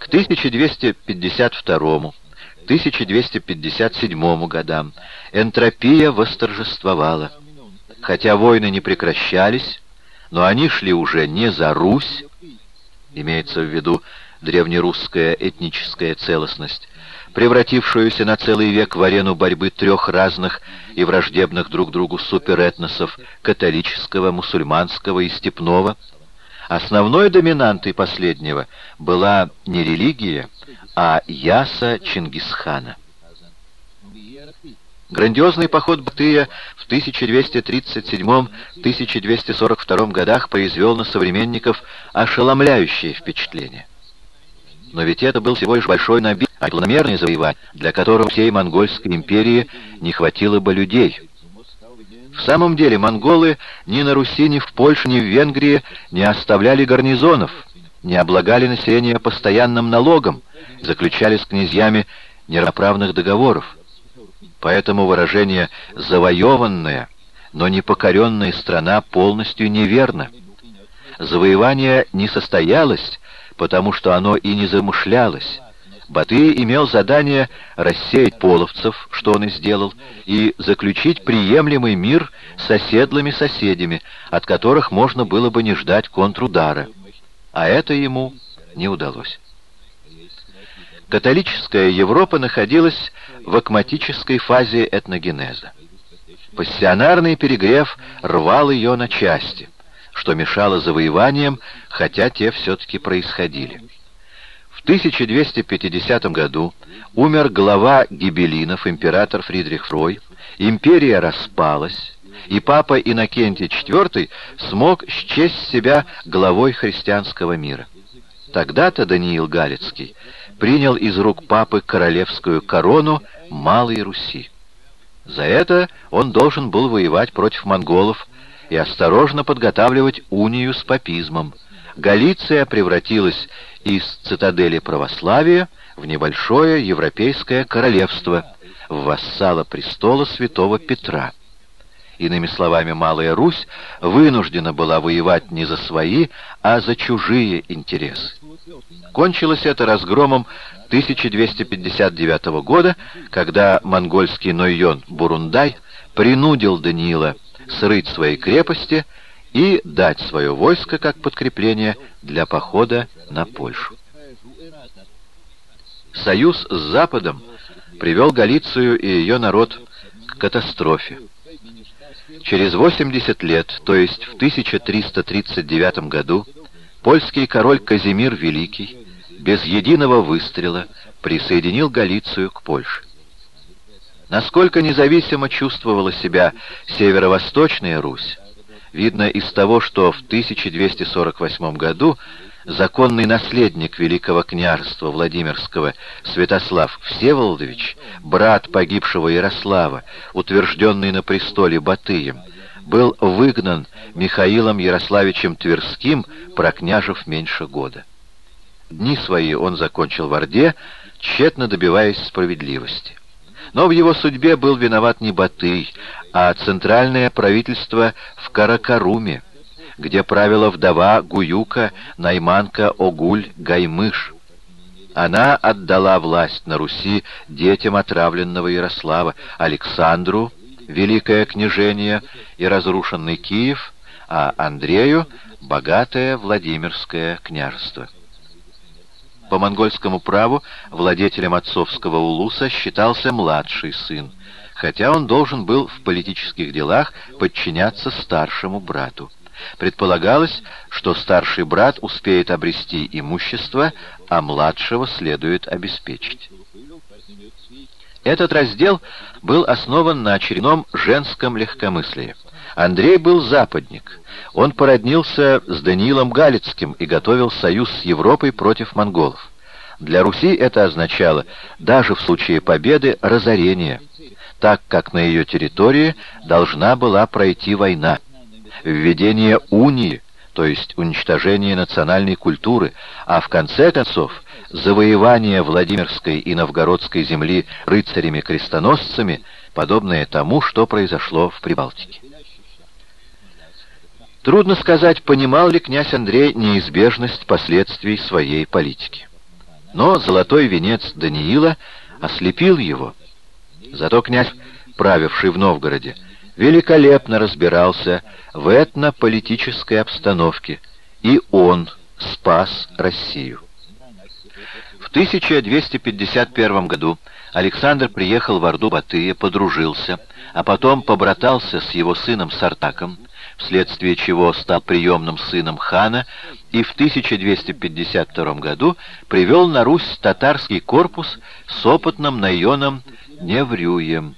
К 1252-1257 годам энтропия восторжествовала. Хотя войны не прекращались, но они шли уже не за Русь, имеется в виду древнерусская этническая целостность, превратившуюся на целый век в арену борьбы трех разных и враждебных друг другу суперэтносов католического, мусульманского и степного, основной доминантой последнего была не религия, а яса Чингисхана. Грандиозный поход Батыя в 1237-1242 годах произвел на современников ошеломляющее впечатление. Но ведь это был всего лишь большой набег, а планомерный завоевание, для которого всей монгольской империи не хватило бы людей. В самом деле монголы ни на Руси, ни в Польше, ни в Венгрии не оставляли гарнизонов, не облагали население постоянным налогом, заключали с князьями неравноправных договоров. Поэтому выражение «завоеванная», но не покоренная страна полностью неверно. Завоевание не состоялось, потому что оно и не замышлялось. Батый имел задание рассеять половцев, что он и сделал, и заключить приемлемый мир с оседлыми соседями, от которых можно было бы не ждать контрудара. А это ему не удалось. Католическая Европа находилась в акматической фазе этногенеза. Пассионарный перегрев рвал ее на части — что мешало завоеваниям, хотя те все-таки происходили. В 1250 году умер глава гибелинов, император Фридрих Фрой, империя распалась, и папа Иннокентий IV смог счесть себя главой христианского мира. Тогда-то Даниил Галицкий принял из рук папы королевскую корону Малой Руси. За это он должен был воевать против монголов, и осторожно подготавливать унию с папизмом. Галиция превратилась из цитадели православия в небольшое европейское королевство, в вассала престола святого Петра. Иными словами, Малая Русь вынуждена была воевать не за свои, а за чужие интересы. Кончилось это разгромом 1259 года, когда монгольский Нойон Бурундай принудил Даниила срыть свои крепости и дать свое войско как подкрепление для похода на Польшу. Союз с Западом привел Галицию и ее народ к катастрофе. Через 80 лет, то есть в 1339 году, польский король Казимир Великий без единого выстрела присоединил Галицию к Польше. Насколько независимо чувствовала себя северо-восточная Русь, видно из того, что в 1248 году законный наследник Великого княжества Владимирского Святослав Всеволодович, брат погибшего Ярослава, утвержденный на престоле Батыем, был выгнан Михаилом Ярославичем Тверским, прокняжив меньше года. Дни свои он закончил в Орде, тщетно добиваясь справедливости. Но в его судьбе был виноват не Батый, а центральное правительство в Каракаруме, где правила вдова Гуюка Найманка Огуль Гаймыш. Она отдала власть на Руси детям отравленного Ярослава, Александру, великое княжение и разрушенный Киев, а Андрею — богатое Владимирское княжество. По монгольскому праву владетелем отцовского улуса считался младший сын, хотя он должен был в политических делах подчиняться старшему брату. Предполагалось, что старший брат успеет обрести имущество, а младшего следует обеспечить. Этот раздел был основан на очередном женском легкомыслии. Андрей был западник. Он породнился с Даниилом Галицким и готовил союз с Европой против монголов. Для Руси это означало, даже в случае победы, разорение, так как на ее территории должна была пройти война. Введение унии, то есть уничтожение национальной культуры, а в конце концов завоевание Владимирской и Новгородской земли рыцарями-крестоносцами, подобное тому, что произошло в Прибалтике. Трудно сказать, понимал ли князь Андрей неизбежность последствий своей политики. Но золотой венец Даниила ослепил его. Зато князь, правивший в Новгороде, великолепно разбирался в этнополитической обстановке, и он спас Россию. В 1251 году Александр приехал в Орду-Батыя, подружился, а потом побратался с его сыном Сартаком, вследствие чего стал приемным сыном хана, и в 1252 году привел на Русь татарский корпус с опытным наеном Неврюем.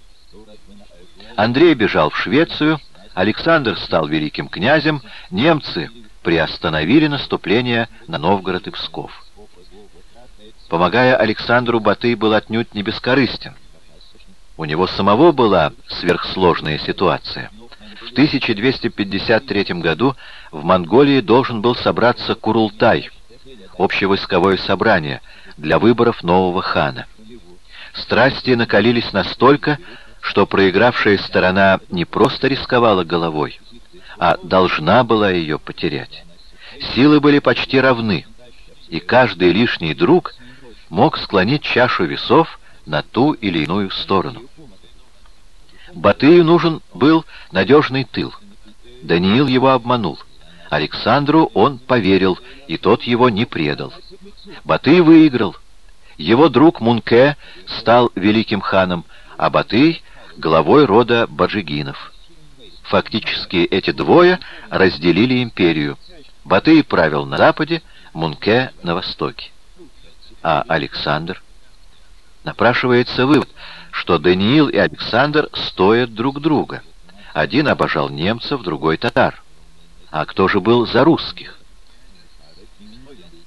Андрей бежал в Швецию, Александр стал великим князем, немцы приостановили наступление на Новгород и Псков. Помогая Александру, Батый был отнюдь не бескорыстен. У него самого была сверхсложная ситуация. В 1253 году в Монголии должен был собраться Курултай, общевойсковое собрание, для выборов нового хана. Страсти накалились настолько, что проигравшая сторона не просто рисковала головой, а должна была ее потерять. Силы были почти равны, и каждый лишний друг мог склонить чашу весов на ту или иную сторону. Батыю нужен был надежный тыл. Даниил его обманул. Александру он поверил, и тот его не предал. Батый выиграл. Его друг Мунке стал великим ханом, а Батый — главой рода Баджигинов. Фактически эти двое разделили империю. Батый правил на западе, Мунке — на востоке. А Александр? Напрашивается вывод, что Даниил и Александр стоят друг друга. Один обожал немцев, другой татар. А кто же был за русских?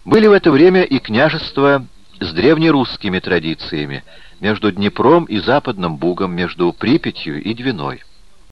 Были в это время и княжества с древнерусскими традициями, между Днепром и Западным Бугом, между Припятью и Двиной.